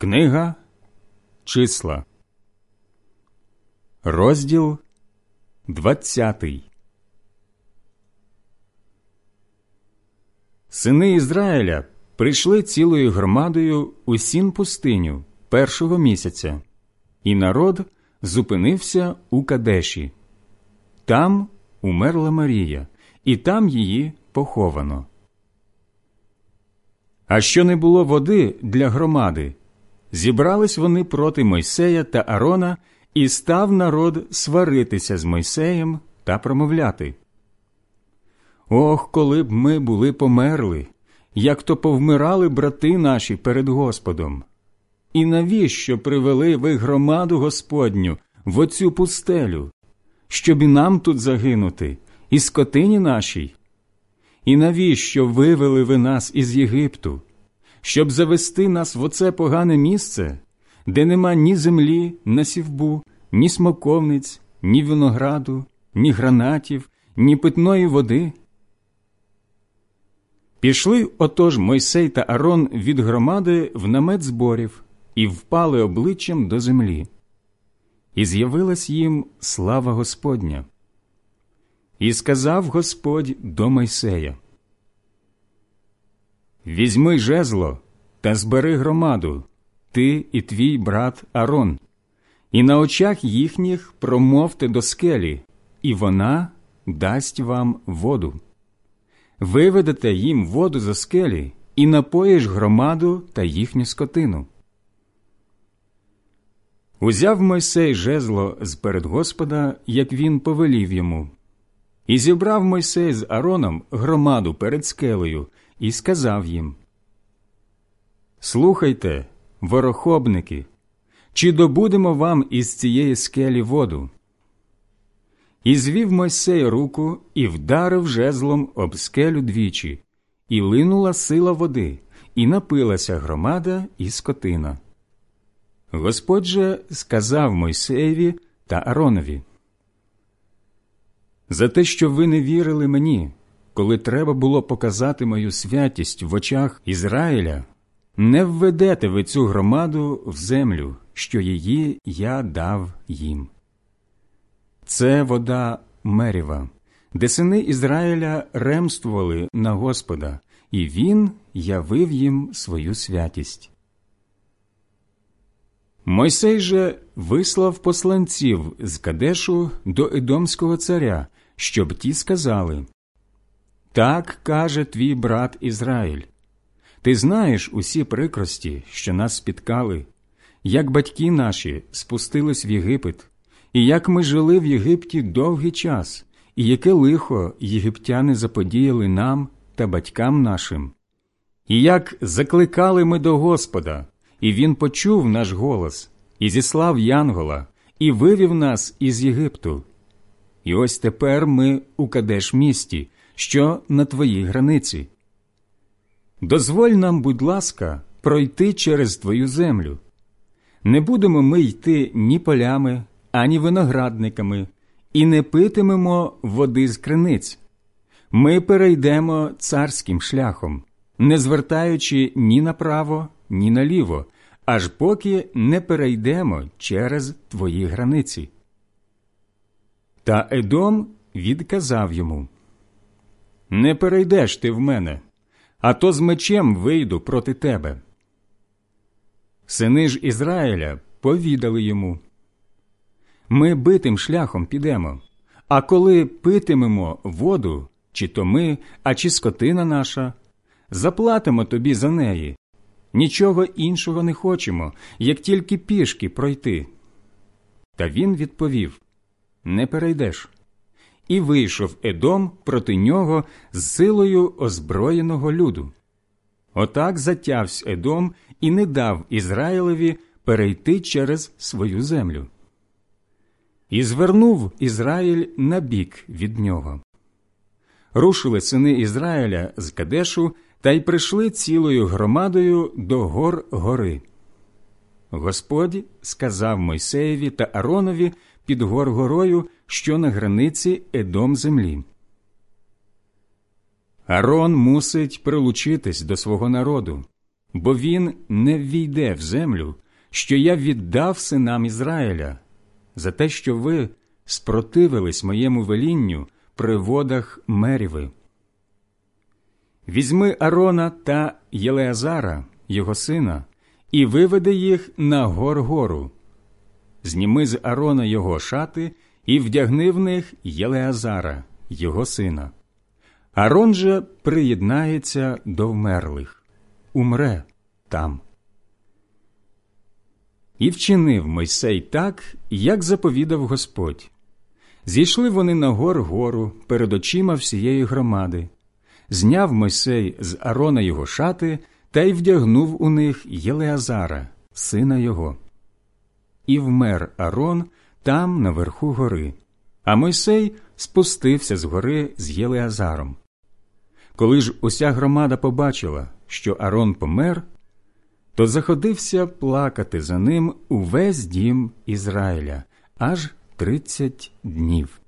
Книга Числа, розділ двадцятий. Сини Ізраїля прийшли цілою громадою у сін пустиню першого місяця, і народ зупинився у Кадеші. Там умерла Марія, і там її поховано. А що не було води для громади, зібрались вони проти Мойсея та Арона, і став народ сваритися з Мойсеєм та промовляти. Ох, коли б ми були померли, як то повмирали брати наші перед Господом. І навіщо привели ви громаду Господню в оцю пустелю, щоб і нам тут загинути, і скотині нашій? І навіщо вивели ви нас із Єгипту, щоб завести нас в оце погане місце, де нема ні землі на сівбу, ні смоковниць, ні винограду, ні гранатів, ні питної води? Пішли отож Мойсей та Арон від громади в намет зборів і впали обличчям до землі. І з'явилась їм слава Господня. І сказав Господь до Мойсея Візьми жезло та збери громаду, ти і твій брат Арон, і на очах їхніх промовте до скелі, і вона дасть вам воду. Виведете їм воду за скелі і напоїш громаду та їхню скотину. Узяв Мойсей жезло з перед Господа, як він повелів йому, і зібрав Мойсей з Ароном громаду перед скелею і сказав їм Слухайте, ворохобники, чи добудемо вам із цієї скелі воду? І звів Мойсей руку і вдарив жезлом об скелю двічі, і линула сила води, і напилася громада і скотина. Господь же сказав Мойсеєві та Аронові За те, що ви не вірили мені, коли треба було показати мою святість в очах Ізраїля, не введете ви цю громаду в землю, що її я дав їм. Це вода Меріва, де сини Ізраїля ремствували на Господа, і він явив їм свою святість. Мойсей же вислав посланців з Кадешу до Едомського царя, щоб ті сказали Так каже твій брат Ізраїль. Ти знаєш усі прикрості, що нас спіткали, як батьки наші спустились в Єгипет, і як ми жили в Єгипті довгий час, і яке лихо єгиптяни заподіяли нам та батькам нашим, і як закликали ми до Господа, і Він почув наш голос, і зіслав Янгола, і вивів нас із Єгипту. І ось тепер ми у Кадеш місті, що на твоїй границі. Дозволь нам, будь ласка, пройти через твою землю. Не будемо ми йти ні полями, ані виноградниками, і не питимемо води з криниць. Ми перейдемо царським шляхом, не звертаючи ні направо, ні наліво, аж поки не перейдемо через твої границі. Та Едом відказав йому Не перейдеш ти в мене а то з мечем вийду проти тебе. Сини ж Ізраїля повідали йому Ми битим шляхом підемо, а коли питимемо воду, чи то ми, а чи скотина наша, заплатимо тобі за неї. Нічого іншого не хочемо, як тільки пішки пройти. Та він відповів Не перейдеш і вийшов Едом проти нього з силою озброєного люду. Отак затявсь Едом і не дав Ізраїлеві перейти через свою землю. І звернув Ізраїль на бік від нього. Рушили сини Ізраїля з Кадешу та й прийшли цілою громадою до гор гори. Господь сказав Мойсеєві та Аронові під гор горою, що на границі едом землі. Арон мусить прилучитись до свого народу, бо він не ввійде в землю, що я віддав синам Ізраїля, за те, що ви спротивились моєму велінню при водах Меріви. Візьми Арона та Єлеазара, його сина, і виведи їх на гор гору. Зніми з Арона його шати і вдягни в них Єлеазара, його сина. Арон же приєднається до вмерлих, умре там. І вчинив Мойсей так, як заповідав Господь. Зійшли вони на гор гору перед очима всієї громади. Зняв Мойсей з Арона його шати та й вдягнув у них Єлеазара, сина його. І вмер Арон там, наверху гори, а Мойсей спустився з гори з Єлеазаром. Коли ж уся громада побачила, що Арон помер, то заходився плакати за ним увесь дім Ізраїля аж тридцять днів.